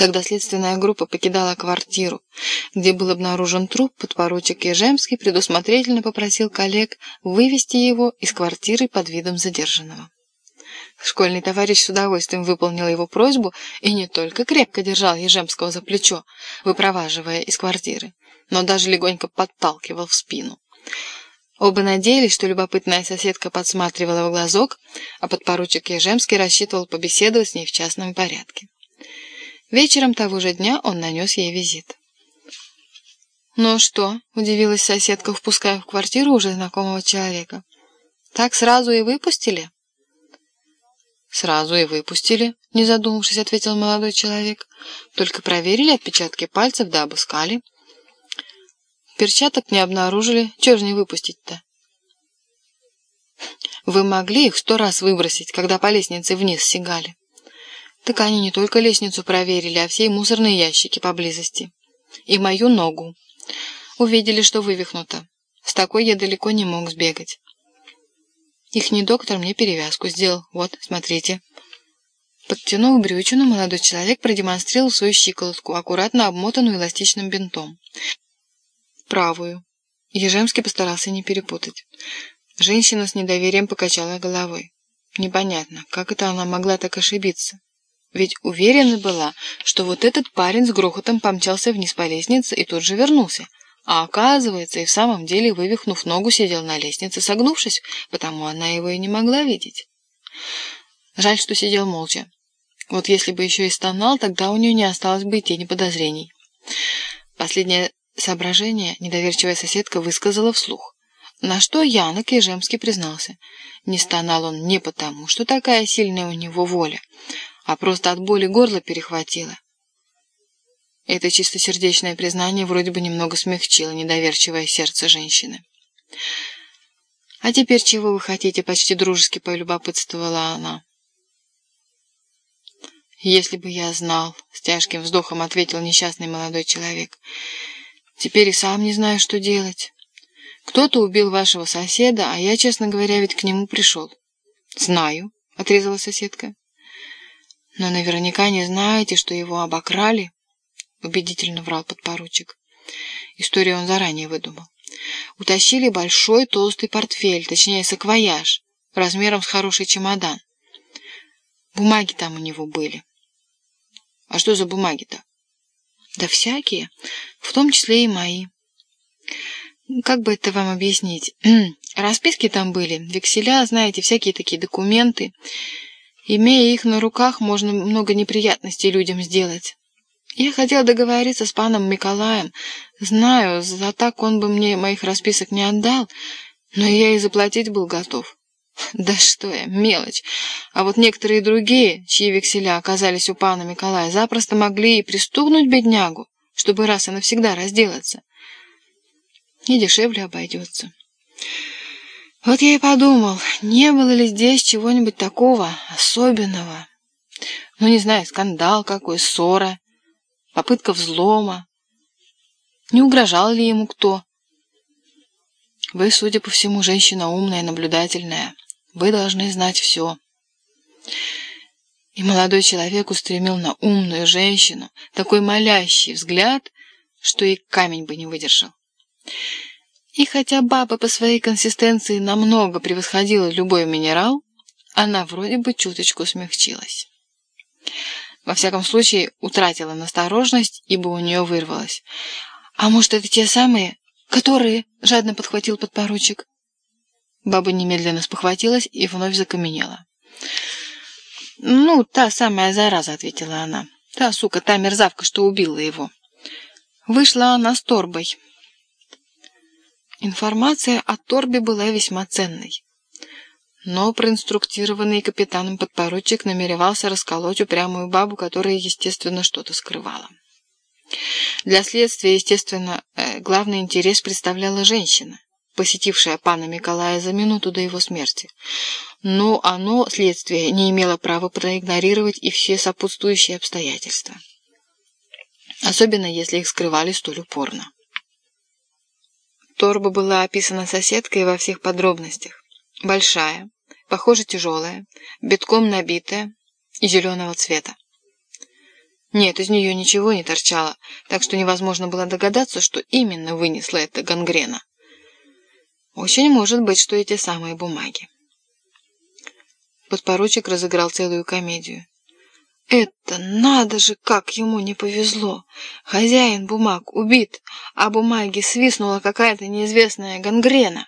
Когда следственная группа покидала квартиру, где был обнаружен труп, подпоручик Ежемский предусмотрительно попросил коллег вывести его из квартиры под видом задержанного. Школьный товарищ с удовольствием выполнил его просьбу и не только крепко держал Ежемского за плечо, выпроваживая из квартиры, но даже легонько подталкивал в спину. Оба надеялись, что любопытная соседка подсматривала в глазок, а подпоручик Ежемский рассчитывал побеседовать с ней в частном порядке. Вечером того же дня он нанес ей визит. «Ну что?» — удивилась соседка, впуская в квартиру уже знакомого человека. «Так сразу и выпустили?» «Сразу и выпустили», — не задумавшись, ответил молодой человек. «Только проверили отпечатки пальцев да обыскали. Перчаток не обнаружили. Чего же не выпустить-то?» «Вы могли их сто раз выбросить, когда по лестнице вниз сигали?» Так они не только лестницу проверили, а все мусорные ящики поблизости. И мою ногу. Увидели, что вывихнуто. С такой я далеко не мог сбегать. Ихний доктор мне перевязку сделал. Вот, смотрите. Подтянув брючину, молодой человек продемонстрировал свою щиколотку, аккуратно обмотанную эластичным бинтом. Правую. Ежемский постарался не перепутать. Женщина с недоверием покачала головой. Непонятно, как это она могла так ошибиться? Ведь уверена была, что вот этот парень с грохотом помчался вниз по лестнице и тут же вернулся. А оказывается, и в самом деле, вывихнув ногу, сидел на лестнице, согнувшись, потому она его и не могла видеть. Жаль, что сидел молча. Вот если бы еще и стонал, тогда у нее не осталось бы и тени подозрений. Последнее соображение недоверчивая соседка высказала вслух. На что Янок Ежемский признался. Не стонал он не потому, что такая сильная у него воля, а просто от боли горло перехватило. Это чистосердечное признание вроде бы немного смягчило недоверчивое сердце женщины. «А теперь чего вы хотите?» — почти дружески полюбопытствовала она. «Если бы я знал», — с тяжким вздохом ответил несчастный молодой человек. «Теперь и сам не знаю, что делать. Кто-то убил вашего соседа, а я, честно говоря, ведь к нему пришел». «Знаю», — отрезала соседка. «Но наверняка не знаете, что его обокрали?» — убедительно врал подпоручик. Историю он заранее выдумал. Утащили большой толстый портфель, точнее саквояж, размером с хороший чемодан. Бумаги там у него были. А что за бумаги-то? Да всякие, в том числе и мои. Как бы это вам объяснить? Расписки там были, векселя, знаете, всякие такие документы. Имея их на руках, можно много неприятностей людям сделать. Я хотел договориться с паном Николаем. Знаю, за так он бы мне моих расписок не отдал, но я и заплатить был готов. Да что я, мелочь. А вот некоторые другие, чьи векселя оказались у пана Николая, запросто могли и пристугнуть беднягу, чтобы раз и навсегда разделаться. И дешевле обойдется. Вот я и подумал, не было ли здесь чего-нибудь такого особенного. Ну, не знаю, скандал какой, ссора, попытка взлома. Не угрожал ли ему кто? Вы, судя по всему, женщина умная, наблюдательная. Вы должны знать все. И молодой человек устремил на умную женщину такой молящий взгляд, что и камень бы не выдержал. И хотя баба по своей консистенции намного превосходила любой минерал, она вроде бы чуточку смягчилась. Во всяком случае, утратила насторожность, ибо у нее вырвалось. «А может, это те самые, которые?» — жадно подхватил подпоручик. Баба немедленно спохватилась и вновь закаменела. «Ну, та самая зараза», — ответила она. «Та сука, та мерзавка, что убила его». Вышла она с торбой. Информация о Торбе была весьма ценной. Но проинструктированный капитаном подпоручик намеревался расколоть упрямую бабу, которая, естественно, что-то скрывала. Для следствия, естественно, э, главный интерес представляла женщина, посетившая пана Николая за минуту до его смерти. Но оно, следствие, не имело права проигнорировать и все сопутствующие обстоятельства. Особенно, если их скрывали столь упорно. Торба была описана соседкой во всех подробностях. Большая, похоже тяжелая, битком набитая и зеленого цвета. Нет, из нее ничего не торчало, так что невозможно было догадаться, что именно вынесла эта гангрена. Очень может быть, что эти самые бумаги. Подпоручик разыграл целую комедию. Это надо же, как ему не повезло. Хозяин бумаг убит, а бумаги свистнула какая-то неизвестная гангрена.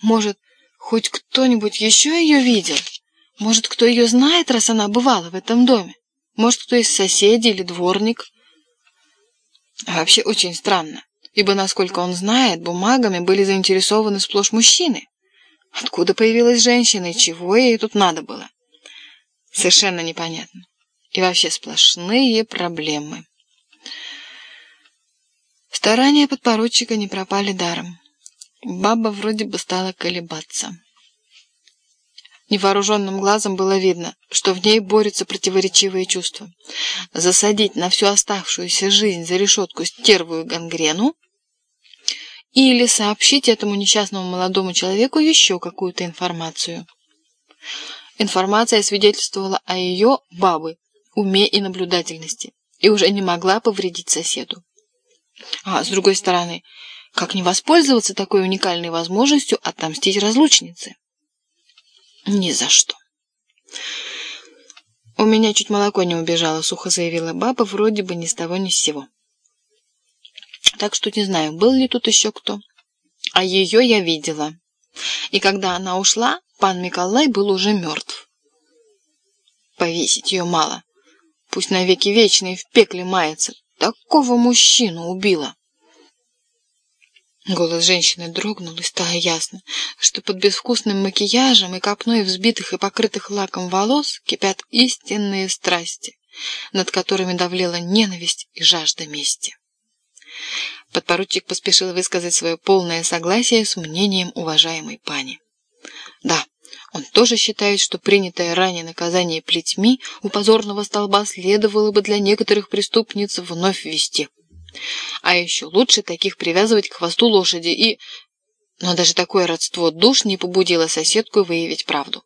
Может, хоть кто-нибудь еще ее видел? Может, кто ее знает, раз она бывала в этом доме? Может, кто из соседей или дворник? А вообще очень странно, ибо, насколько он знает, бумагами были заинтересованы сплошь мужчины. Откуда появилась женщина и чего ей тут надо было? Совершенно непонятно. И вообще сплошные проблемы. Старания подпоручика не пропали даром. Баба вроде бы стала колебаться. Невооруженным глазом было видно, что в ней борются противоречивые чувства. Засадить на всю оставшуюся жизнь за решетку стервую гангрену или сообщить этому несчастному молодому человеку еще какую-то информацию. Информация свидетельствовала о ее, бабы, уме и наблюдательности, и уже не могла повредить соседу. А с другой стороны, как не воспользоваться такой уникальной возможностью отомстить разлучнице? Ни за что. «У меня чуть молоко не убежало», — сухо заявила баба, вроде бы ни с того ни с сего. Так что не знаю, был ли тут еще кто. А ее я видела. И когда она ушла, пан Миколай был уже мертв. Повесить ее мало. Пусть навеки вечные в пекле мается. Такого мужчину убила. Голос женщины дрогнул, и стало ясно, что под безвкусным макияжем и копной взбитых и покрытых лаком волос кипят истинные страсти, над которыми давлела ненависть и жажда мести. Подпоручик поспешил высказать свое полное согласие с мнением уважаемой пани. Да, он тоже считает, что принятое ранее наказание плетьми у позорного столба следовало бы для некоторых преступниц вновь ввести. А еще лучше таких привязывать к хвосту лошади и... Но даже такое родство душ не побудило соседку выявить правду.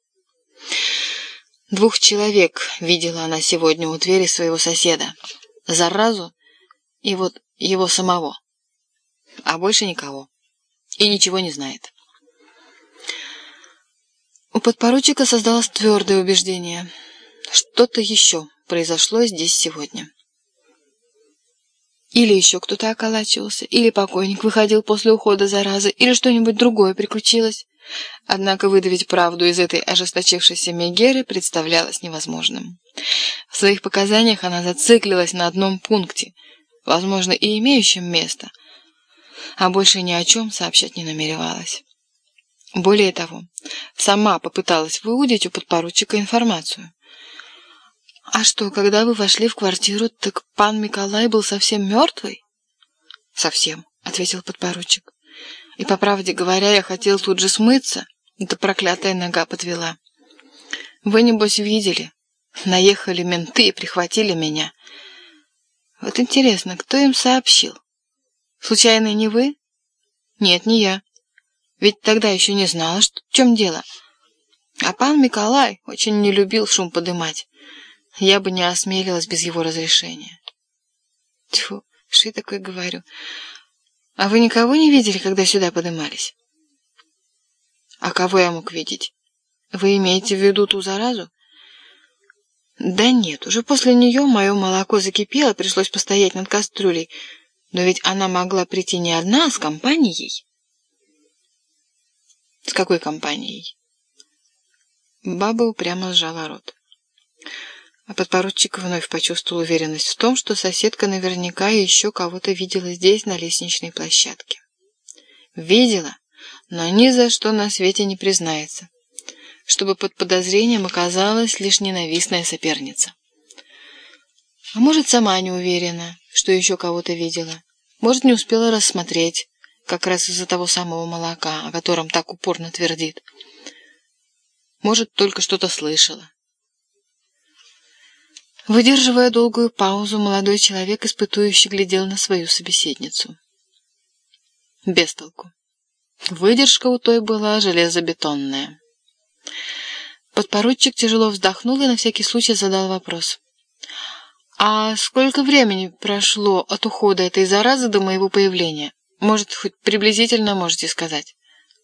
Двух человек видела она сегодня у двери своего соседа. Заразу и вот его самого. А больше никого. И ничего не знает. У подпоручика создалось твердое убеждение. Что-то еще произошло здесь сегодня. Или еще кто-то околачивался, или покойник выходил после ухода заразы, или что-нибудь другое приключилось. Однако выдавить правду из этой ожесточившейся Мегеры представлялось невозможным. В своих показаниях она зациклилась на одном пункте, возможно, и имеющем место, а больше ни о чем сообщать не намеревалась. Более того, сама попыталась выудить у подпоручика информацию. «А что, когда вы вошли в квартиру, так пан Николай был совсем мертвый?» «Совсем», — ответил подпоручик. «И, по правде говоря, я хотел тут же смыться, да проклятая нога подвела. Вы, небось, видели? Наехали менты и прихватили меня. Вот интересно, кто им сообщил? Случайно не вы?» «Нет, не я. Ведь тогда еще не знала, что в чем дело. А пан Николай очень не любил шум подымать. Я бы не осмелилась без его разрешения. Тьфу, я такое говорю? А вы никого не видели, когда сюда подымались? А кого я мог видеть? Вы имеете в виду ту заразу? Да нет, уже после нее мое молоко закипело, пришлось постоять над кастрюлей. Но ведь она могла прийти не одна, а с компанией. С какой компанией? Баба упрямо сжала рот. А подпоручик вновь почувствовал уверенность в том, что соседка наверняка еще кого-то видела здесь, на лестничной площадке. Видела, но ни за что на свете не признается, чтобы под подозрением оказалась лишь ненавистная соперница. А может, сама не уверена, что еще кого-то видела. Может, не успела рассмотреть, как раз из-за того самого молока, о котором так упорно твердит. Может, только что-то слышала. Выдерживая долгую паузу, молодой человек испытующе глядел на свою собеседницу. Без толку. Выдержка у той была железобетонная. Подпоручик тяжело вздохнул и на всякий случай задал вопрос. «А сколько времени прошло от ухода этой заразы до моего появления? Может, хоть приблизительно можете сказать?»